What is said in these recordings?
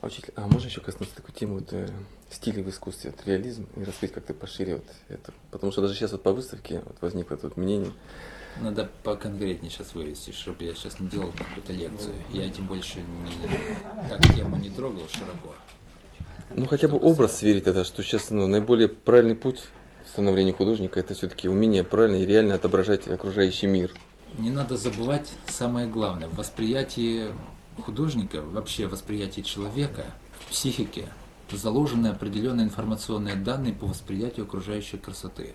А, учитель, а можно еще коснуться такой темы вот, э, стилей в искусстве, вот, реализм, и раскрыть как-то пошире вот это? Потому что даже сейчас вот по выставке вот возникло тут мнение. Надо поконкретнее сейчас вывести, чтобы я сейчас не делал какую-то лекцию. Я этим больше не, так тему не трогал широко. Ну хотя бы образ сверить это, что сейчас ну, наиболее правильный путь становления художника это все-таки умение правильно и реально отображать окружающий мир. Не надо забывать самое главное. В восприятии художника, вообще восприятие человека, в психике заложены определенные информационные данные по восприятию окружающей красоты.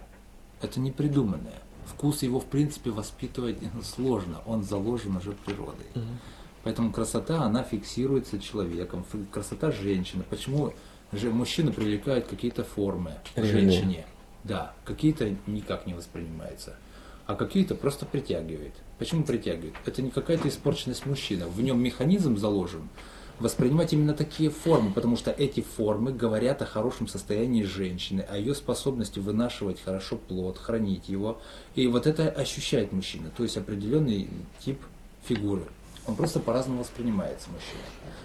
Это не придуманное. Вкус его, в принципе, воспитывать сложно, он заложен уже природой. Угу. Поэтому красота, она фиксируется человеком, красота женщины. Почему же мужчина привлекает какие-то формы женщине? Да, какие-то никак не воспринимаются а какие-то просто притягивает. Почему притягивает? Это не какая-то испорченность мужчины. В нем механизм заложен воспринимать именно такие формы, потому что эти формы говорят о хорошем состоянии женщины, о ее способности вынашивать хорошо плод, хранить его. И вот это ощущает мужчина, то есть определенный тип фигуры. Он просто по-разному воспринимается мужчина.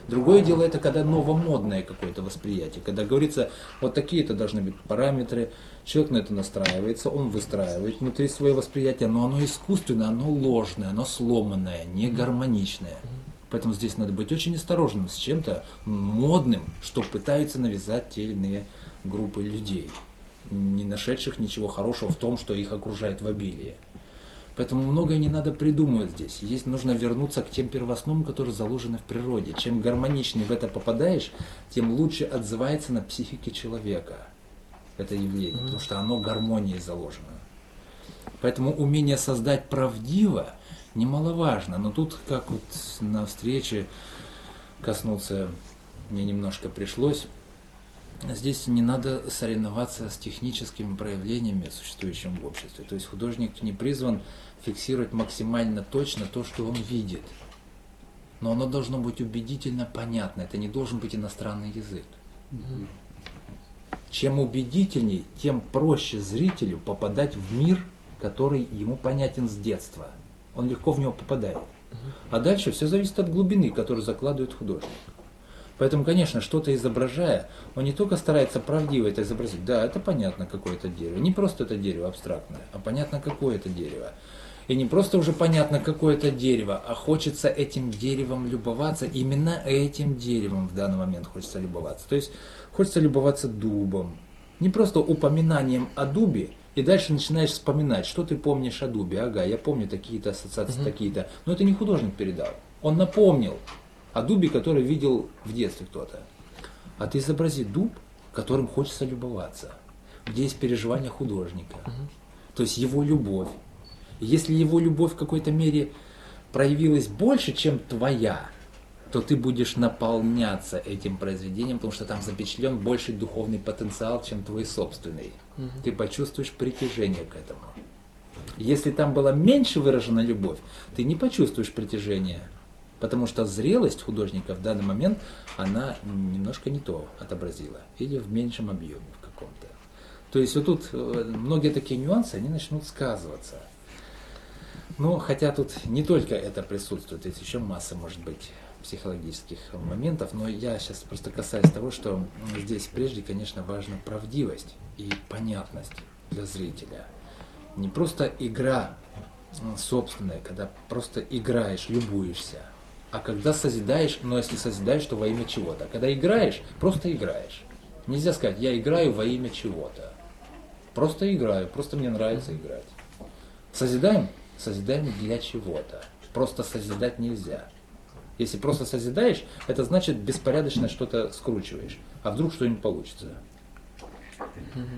Другое дело это когда новомодное какое-то восприятие, когда говорится, вот такие-то должны быть параметры, человек на это настраивается, он выстраивает внутри свое восприятие, но оно искусственное, оно ложное, оно сломанное, не гармоничное. Поэтому здесь надо быть очень осторожным с чем-то модным, что пытаются навязать те или иные группы людей, не нашедших ничего хорошего в том, что их окружает в обилии. Поэтому многое не надо придумывать здесь. Есть нужно вернуться к тем первоснам, которые заложены в природе. Чем гармоничнее в это попадаешь, тем лучше отзывается на психике человека это явление, mm-hmm. потому что оно гармонией заложено. Поэтому умение создать правдиво немаловажно. Но тут, как вот на встрече коснуться мне немножко пришлось, Здесь не надо соревноваться с техническими проявлениями, существующими в обществе. То есть художник не призван фиксировать максимально точно то, что он видит. Но оно должно быть убедительно понятно. Это не должен быть иностранный язык. Чем убедительней, тем проще зрителю попадать в мир, который ему понятен с детства. Он легко в него попадает. А дальше все зависит от глубины, которую закладывает художник. Поэтому, конечно, что-то изображая, он не только старается правдиво это изобразить, да, это понятно, какое это дерево. Не просто это дерево абстрактное, а понятно, какое это дерево. И не просто уже понятно, какое это дерево, а хочется этим деревом любоваться, именно этим деревом в данный момент хочется любоваться. То есть хочется любоваться дубом. Не просто упоминанием о дубе, и дальше начинаешь вспоминать, что ты помнишь о дубе. Ага, я помню такие-то ассоциации, угу. такие-то. Но это не художник передал. Он напомнил о дубе, который видел в детстве кто-то. А ты изобрази дуб, которым хочется любоваться, где есть переживания художника. Угу. То есть его любовь. Если его любовь в какой-то мере проявилась больше, чем твоя, то ты будешь наполняться этим произведением, потому что там запечатлен больший духовный потенциал, чем твой собственный. Угу. Ты почувствуешь притяжение к этому. Если там была меньше выражена любовь, ты не почувствуешь притяжения, потому что зрелость художника в данный момент, она немножко не то отобразила, или в меньшем объеме в каком-то. То есть вот тут э, многие такие нюансы, они начнут сказываться. Но хотя тут не только это присутствует, есть еще масса может быть психологических моментов, но я сейчас просто касаюсь того, что здесь прежде, конечно, важна правдивость и понятность для зрителя. Не просто игра собственная, когда просто играешь, любуешься, а когда созидаешь, но если созидаешь, то во имя чего-то. Когда играешь, просто играешь. Нельзя сказать, я играю во имя чего-то. Просто играю, просто мне нравится играть. Созидаем? Созидаем для чего-то. Просто созидать нельзя. Если просто созидаешь, это значит беспорядочно что-то скручиваешь. А вдруг что-нибудь получится?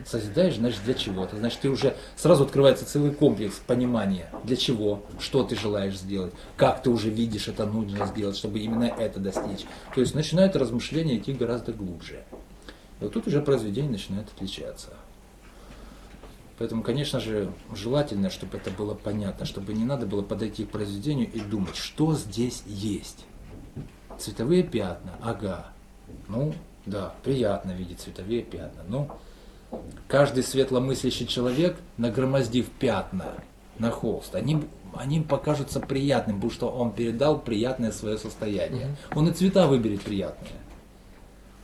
Созидаешь, значит, для чего-то. Значит, ты уже сразу открывается целый комплекс понимания, для чего, что ты желаешь сделать, как ты уже видишь это нужно сделать, чтобы именно это достичь. То есть начинают размышления идти гораздо глубже. И вот тут уже произведение начинает отличаться. Поэтому, конечно же, желательно, чтобы это было понятно, чтобы не надо было подойти к произведению и думать, что здесь есть. Цветовые пятна, ага. Ну, да, приятно видеть цветовые пятна. Но каждый светломыслящий человек, нагромоздив пятна на холст, они, они покажутся приятным, потому что он передал приятное свое состояние. Он и цвета выберет приятные.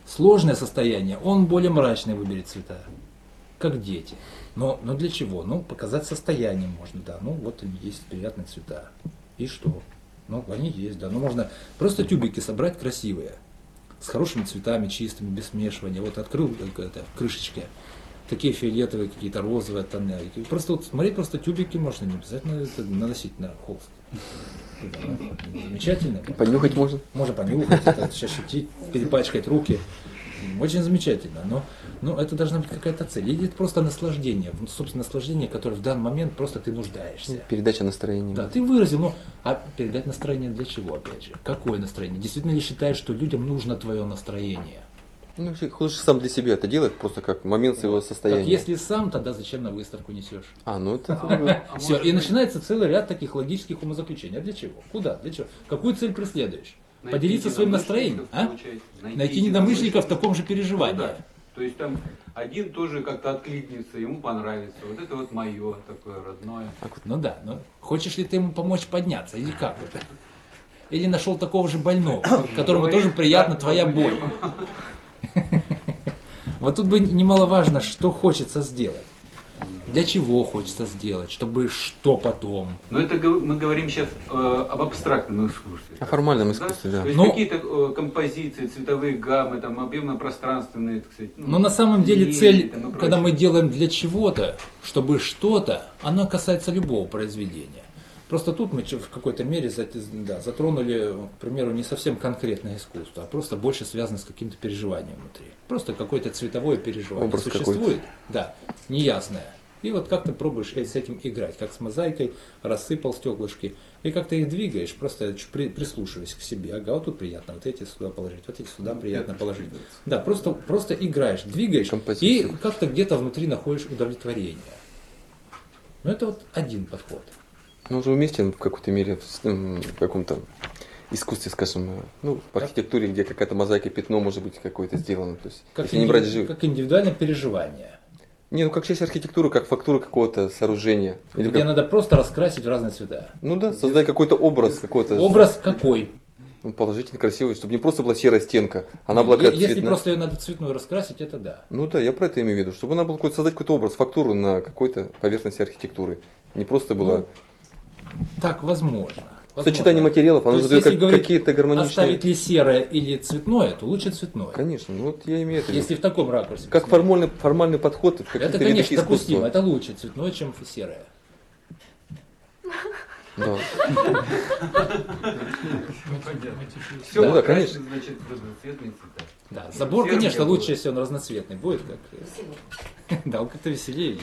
Сложное состояние, он более мрачный выберет цвета, как дети. Но, но для чего? Ну, показать состояние можно, да. Ну, вот они есть приятные цвета. И что? Ну, они есть, да. Ну, можно просто тюбики собрать красивые, с хорошими цветами, чистыми, без смешивания. Вот открыл э, это, крышечки, такие фиолетовые, какие-то розовые тона. И Просто вот смотреть, просто тюбики можно, не обязательно это наносить на холст. Замечательно. Понюхать можно? Можно понюхать, это, ощутить, перепачкать руки. Очень замечательно. Но, но это должна быть какая-то цель. Или это просто наслаждение. Ну, Собственно, наслаждение, которое в данный момент просто ты нуждаешься. Передача настроения. Да, ты выразил, но а передать настроение для чего, опять же? Какое настроение? Действительно ли считаешь, что людям нужно твое настроение? Ну, вообще, лучше сам для себя это делать, просто как момент своего состояния. Так если сам, тогда зачем на выставку несешь? А, ну это... Все, и начинается целый ряд таких логических умозаключений. А для чего? Куда? Для чего? Какую цель преследуешь? Поделиться своим настроением? А? Найти недомышленников в таком же переживании. Ну да. То есть там один тоже как-то откликнется, ему понравится. Вот это вот мое такое родное. Ну да, но хочешь ли ты ему помочь подняться, или как это? Или нашел такого же больного, которому тоже приятна Так, твоя боль. Вот тут бы немаловажно, что хочется сделать. Для чего хочется сделать, чтобы что потом. Но это гов- мы говорим сейчас э, об абстрактном искусстве. О формальном искусстве, да. То есть Ну- какие-то э, композиции, цветовые гаммы, там объемно-пространственные, так сказать. ну, Но на самом деле линии цель, там когда мы делаем для чего-то, чтобы что-то, она касается любого произведения. Просто тут мы в какой-то мере да, затронули, к примеру, не совсем конкретное искусство, а просто больше связано с каким-то переживанием внутри. Просто какое-то цветовое переживание Образ существует, да, неясное. И вот как ты пробуешь с этим играть, как с мозаикой, рассыпал стеклышки, и как ты их двигаешь, просто при- прислушиваясь к себе. Ага, вот тут приятно, вот эти сюда положить, вот эти сюда приятно положить. Да, просто, просто играешь, двигаешь, и Композицию. как-то где-то внутри находишь удовлетворение. Ну, это вот один подход. Ну, уже уместен в какой-то мере в, каком-то искусстве, скажем, ну, в архитектуре, где какая-то мозаика, пятно может быть какое-то сделано. То есть, Как, если не брать жив... как индивидуальное переживание. Не, ну как часть архитектуры, как фактура какого-то сооружения. Или где как- надо просто раскрасить в разные цвета. Ну да, создать какой-то образ, какой-то Образ какой? ну, положительный, красивый, чтобы не просто была серая стенка, она была Если цветная. просто ее надо цветную раскрасить, это да. Ну да, я про это имею в виду, чтобы она была какой-то, создать какой-то образ, фактуру на какой-то поверхности архитектуры. Не просто была Ну, Так, возможно. сочетание Возможно. материалов, То оно есть, задает если как- говорить, какие-то гармоничные... Оставить ли серое или цветное, то лучше цветное. Конечно, ну вот я имею в виду. Если в таком ракурсе. Как формальный, формальный подход в Это, конечно, допустимо. Это лучше цветное, чем серое. Да. Все, Да, да, конечно. значит, разноцветные цвета. Да, забор, конечно, лучше, если он разноцветный будет. Как... Да, он как-то веселее.